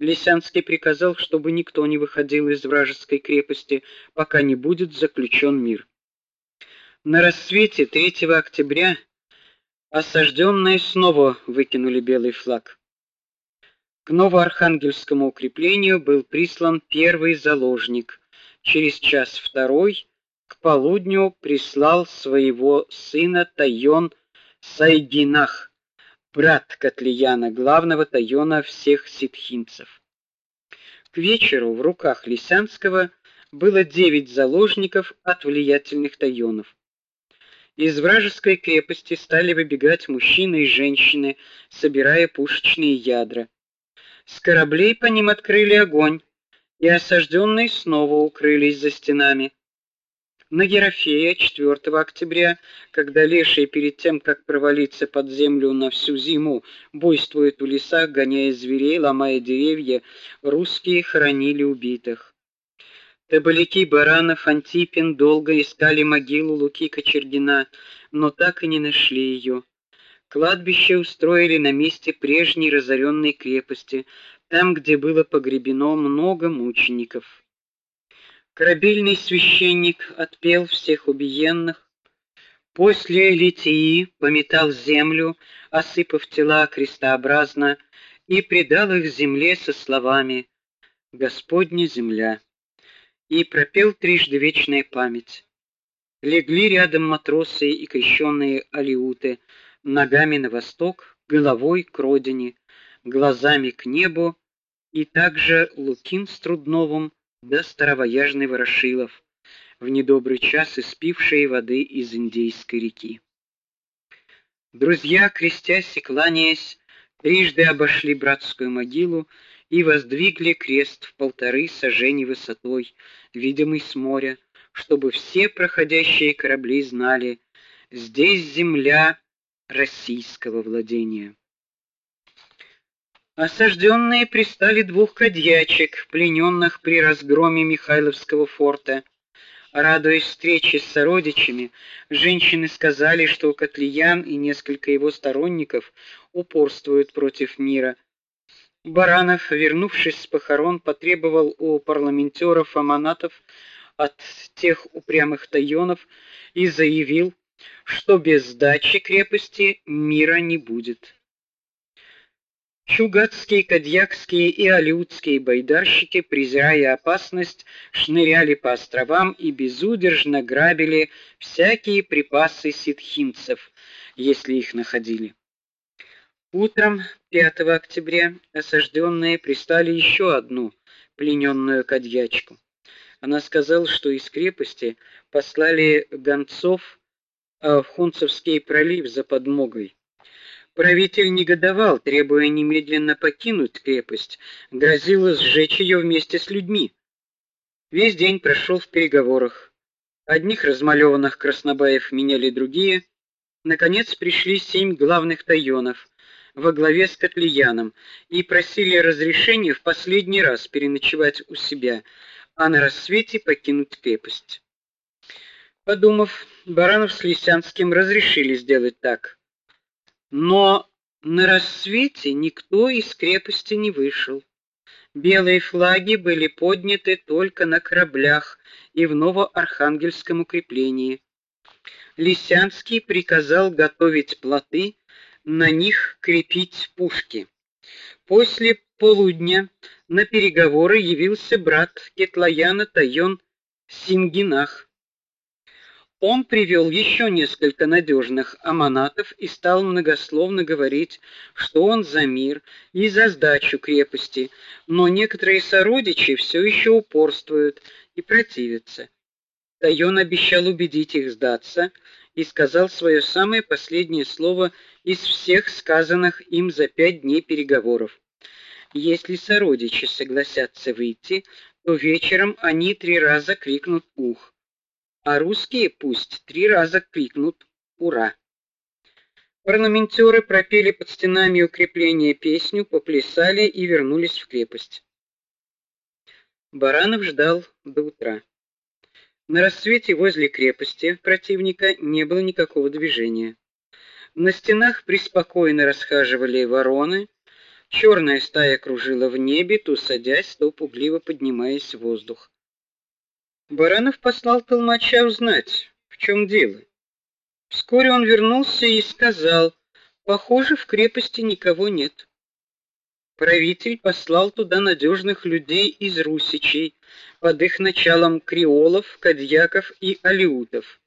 Лисянский приказал, чтобы никто не выходил из вражеской крепости, пока не будет заключен мир. На рассвете 3 октября осажденные снова выкинули белый флаг. К Новоархангельскому укреплению был прислан первый заложник. Через час второй к полудню прислал своего сына Тайон Сайгинах, брат Котлияна, главного Тайона всех ситхинцев. К вечеру в руках Лисянского было девять заложников от влиятельных Тайонов. Из вражеской крепости стали выбегать мужчины и женщины, собирая пушечные ядра. С кораблей по ним открыли огонь, и осажденные снова укрылись за стенами. На Ерофея 4 октября, когда лешие перед тем, как провалиться под землю на всю зиму, буйствуют в лесах, гоняя зверей, ломая деревья, русские хоронили убитых. Табаляки Баранов, Антипин долго искали могилу Луки Кочергина, но так и не нашли ее. Кладбище устроили на месте прежней разоренной крепости, там, где было погребено много мучеников. Корабельный священник отпел всех убиенных, после литии пометал землю, осыпав тела крестообразно, и предал их земле со словами: Господня земля. И пропел трижды вечная память. Легли рядом матросы и крещенные алиуты, ногами на восток, головой к родине, глазами к небу, и также Лукин с Трудновым да старовояжный Ворошилов, в недобрый час испившие воды из Индейской реки. Друзья, крестясь и кланяясь, трижды обошли братскую могилу и воздвигли крест в полторы сажени высотой, видимый с моря, чтобы все проходящие корабли знали: здесь земля российского владения. Осажденные пристали двух кадьячек, плененных при разгроме Михайловского форта. Радуясь встрече с сородичами, женщины сказали, что Котлиян и несколько его сторонников упорствуют против мира. Баранов, вернувшись с похорон, потребовал у парламентеров аманатов от тех упрямых тайонов и заявил, что без сдачи крепости мира не будет. Чугатские, кадьякские и алютские байдарщики, презирая опасность, шныряли по островам и безудержно грабили всякие припасы ситхинцев, если их находили. Утром 5 октября осажденные пристали еще одну плененную кадьячку. Она сказала, что из крепости послали гонцов в Хунцевский пролив за подмогой. Правитель негодовал, требуя немедленно покинуть крепость, грозил сжечь ее вместе с людьми. Весь день прошел в переговорах. Одних размалеванных краснобаев меняли другие. Наконец пришли семь главных тайонов во главе с Котлияном и просили разрешения в последний раз переночевать у себя, а на рассвете покинуть крепость. Подумав, Баранов с Лисянским разрешили сделать так. Но на рассвете никто из крепости не вышел. Белые флаги были подняты только на кораблях и в Новоархангельском укреплении. Лисянский приказал готовить плоты, на них крепить пушки. После полудня на переговоры явился брат Кетлаяна Тайон Сингинах. Он привел еще несколько надежных аманатов и стал многословно говорить, что он за мир и за сдачу крепости, но некоторые сородичи все еще упорствуют и противятся. Тайон обещал убедить их сдаться и сказал свое самое последнее слово из всех сказанных им за пять дней переговоров. Если сородичи согласятся выйти, то вечером они три раза крикнут ух а русские пусть три раза крикнут ура. Парламентеры пропели под стенами укрепления песню, поплясали и вернулись в крепость. Баранов ждал до утра. На рассвете возле крепости противника не было никакого движения. На стенах преспокойно расхаживали вороны, Черная стая кружила в небе, то садясь, то пугливо поднимаясь в воздух. Баранов послал толмача узнать, в чем дело. Вскоре он вернулся и сказал: "Похоже, в крепости никого нет". Правитель послал туда надежных людей из русичей, под их началом креолов, кадьяков и алиутов.